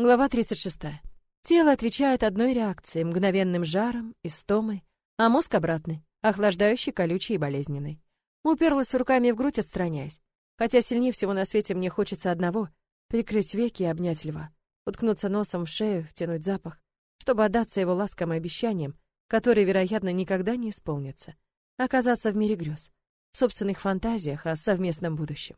Глава 36. Тело отвечает одной реакцией, мгновенным жаром, истомой, а мозг обратный, охлаждающий, колючий и болезненный. Уперлась руками в грудь, отстраняясь. Хотя сильнее всего на свете мне хочется одного — прикрыть веки и обнять льва, уткнуться носом в шею, втянуть запах, чтобы отдаться его ласкам и обещаниям, которые, вероятно, никогда не исполнятся. Оказаться в мире грез, в собственных фантазиях о совместном будущем.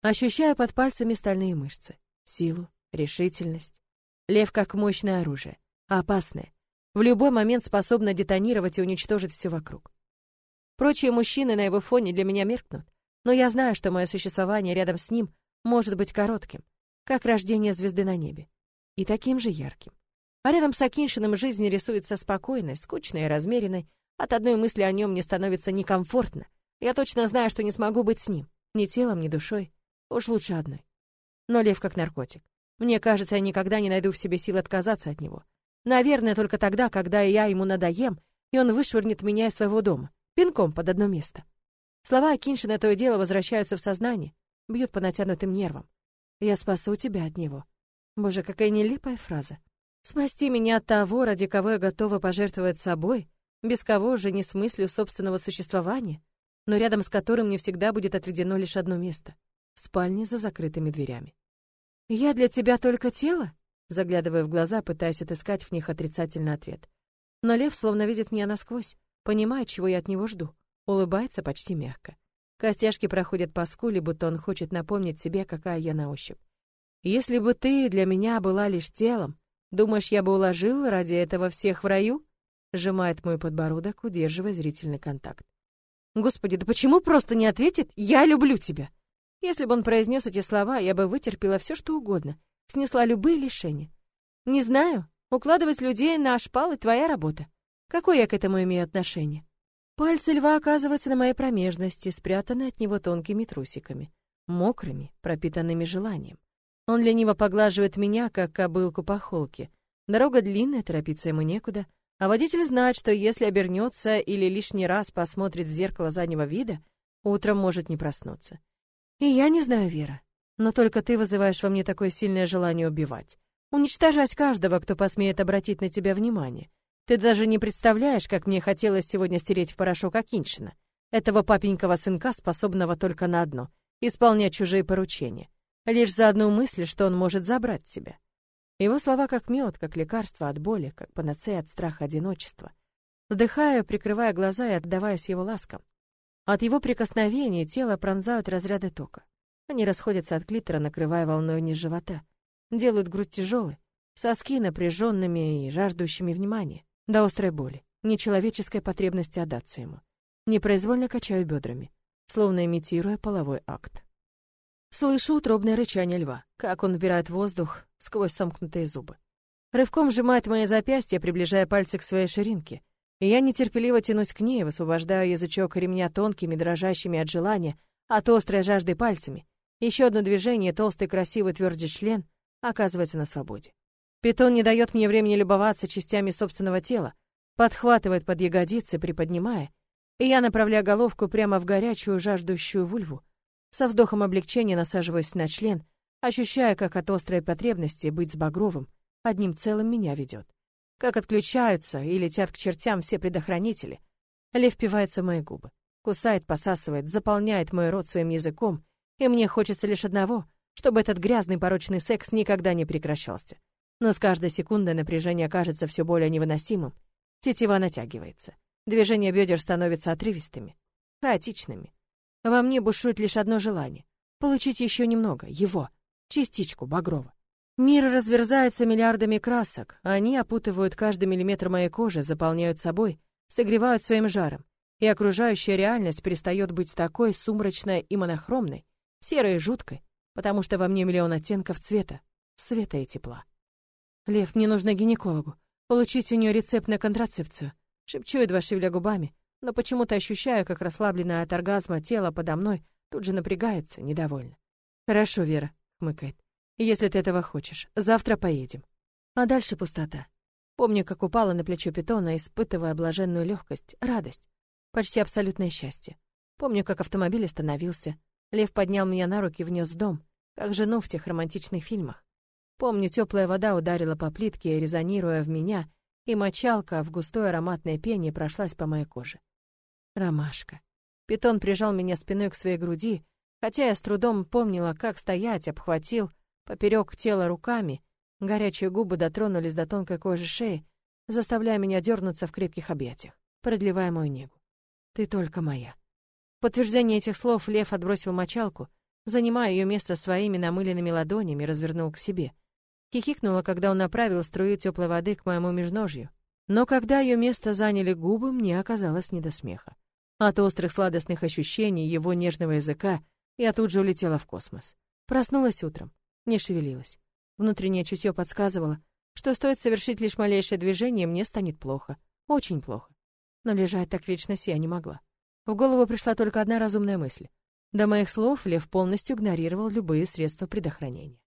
Ощущаю под пальцами стальные мышцы, силу, решительность. Лев как мощное оружие, опасное. В любой момент способно детонировать и уничтожить все вокруг. Прочие мужчины на его фоне для меня меркнут, но я знаю, что мое существование рядом с ним может быть коротким, как рождение звезды на небе, и таким же ярким. А рядом с Акиншиным жизнь рисуется спокойной, скучной и размеренной. От одной мысли о нем мне становится некомфортно. Я точно знаю, что не смогу быть с ним, ни телом, ни душой. Уж лучше одной. Но лев как наркотик. Мне кажется, я никогда не найду в себе сил отказаться от него. Наверное, только тогда, когда я ему надоем, и он вышвырнет меня из своего дома, пинком под одно место. Слова Акиншина то и дело возвращаются в сознание, бьют по натянутым нервам. «Я спасу тебя от него». Боже, какая нелепая фраза. Спасти меня от того, ради кого я готова пожертвовать собой, без кого же не смыслю собственного существования, но рядом с которым мне всегда будет отведено лишь одно место — в спальне за закрытыми дверями. «Я для тебя только тело?» Заглядывая в глаза, пытаясь отыскать в них отрицательный ответ. Но лев словно видит меня насквозь, понимает, чего я от него жду, улыбается почти мягко. Костяшки проходят по скуле, будто он хочет напомнить себе, какая я на ощупь. «Если бы ты для меня была лишь телом, думаешь, я бы уложил ради этого всех в раю?» Сжимает мой подбородок, удерживая зрительный контакт. «Господи, да почему просто не ответит «Я люблю тебя»?» Если бы он произнес эти слова, я бы вытерпела все, что угодно, снесла любые лишения. Не знаю, укладывать людей на шпалы — твоя работа. Какое я к этому имею отношение? Пальцы льва оказываются на моей промежности, спрятаны от него тонкими трусиками, мокрыми, пропитанными желанием. Он лениво поглаживает меня, как кобылку по холке. Дорога длинная, торопиться ему некуда, а водитель знает, что если обернется или лишний раз посмотрит в зеркало заднего вида, утром может не проснуться. И я не знаю, Вера, но только ты вызываешь во мне такое сильное желание убивать. Уничтожать каждого, кто посмеет обратить на тебя внимание. Ты даже не представляешь, как мне хотелось сегодня стереть в порошок Акиншина, этого папенького сынка, способного только на одно — исполнять чужие поручения. Лишь за одну мысль, что он может забрать тебя. Его слова как мед, как лекарство от боли, как панацея от страха одиночества. Вдыхаю, прикрывая глаза и отдаваясь его ласкам. От его прикосновения тело пронзают разряды тока. Они расходятся от клитора, накрывая волной низ живота. Делают грудь тяжелой, соски напряженными и жаждущими внимания. До острой боли, нечеловеческой потребности отдаться ему. Непроизвольно качаю бедрами, словно имитируя половой акт. Слышу утробное рычание льва, как он набирает воздух сквозь сомкнутые зубы. Рывком сжимает мои запястья, приближая пальцы к своей ширинке, и я нетерпеливо тянусь к ней, высвобождаю язычок ремня тонкими, дрожащими от желания, от острой жажды пальцами. Еще одно движение, толстый, красивый, твердый член оказывается на свободе. Питон не дает мне времени любоваться частями собственного тела, подхватывает под ягодицы, приподнимая, и я направляю головку прямо в горячую, жаждущую вульву. Со вздохом облегчения насаживаюсь на член, ощущая, как от острой потребности быть с Багровым одним целым меня ведет как отключаются и летят к чертям все предохранители. Лев впивается в мои губы, кусает, посасывает, заполняет мой рот своим языком, и мне хочется лишь одного, чтобы этот грязный порочный секс никогда не прекращался. Но с каждой секундой напряжение кажется все более невыносимым. Тетива натягивается. Движения бедер становятся отрывистыми, хаотичными. Во мне бушует лишь одно желание — получить еще немного, его, частичку Багрова. Мир разверзается миллиардами красок, они опутывают каждый миллиметр моей кожи, заполняют собой, согревают своим жаром, и окружающая реальность перестает быть такой сумрачной и монохромной, серой и жуткой, потому что во мне миллион оттенков цвета, света и тепла. Лев, мне нужно гинекологу, получить у нее рецепт на контрацепцию. Шепчу, едва шевеля губами, но почему-то ощущаю, как расслабленное от оргазма тело подо мной тут же напрягается, недовольно. «Хорошо, Вера», — хмыкает если ты этого хочешь. Завтра поедем. А дальше пустота. Помню, как упала на плечо питона, испытывая блаженную легкость, радость, почти абсолютное счастье. Помню, как автомобиль остановился. Лев поднял меня на руки и внес в дом, как жену в тех романтичных фильмах. Помню, теплая вода ударила по плитке, резонируя в меня, и мочалка в густой ароматной пене прошлась по моей коже. Ромашка. Питон прижал меня спиной к своей груди, хотя я с трудом помнила, как стоять, обхватил поперек тела руками, горячие губы дотронулись до тонкой кожи шеи, заставляя меня дернуться в крепких объятиях, продлевая мою негу. «Ты только моя». В подтверждение этих слов Лев отбросил мочалку, занимая ее место своими намыленными ладонями, развернул к себе — Хихикнула, когда он направил струю теплой воды к моему межножью. Но когда ее место заняли губы, мне оказалось не до смеха. От острых сладостных ощущений его нежного языка я тут же улетела в космос. Проснулась утром, не шевелилась. Внутреннее чутье подсказывало, что стоит совершить лишь малейшее движение, мне станет плохо. Очень плохо. Но лежать так вечно я не могла. В голову пришла только одна разумная мысль. До моих слов Лев полностью игнорировал любые средства предохранения.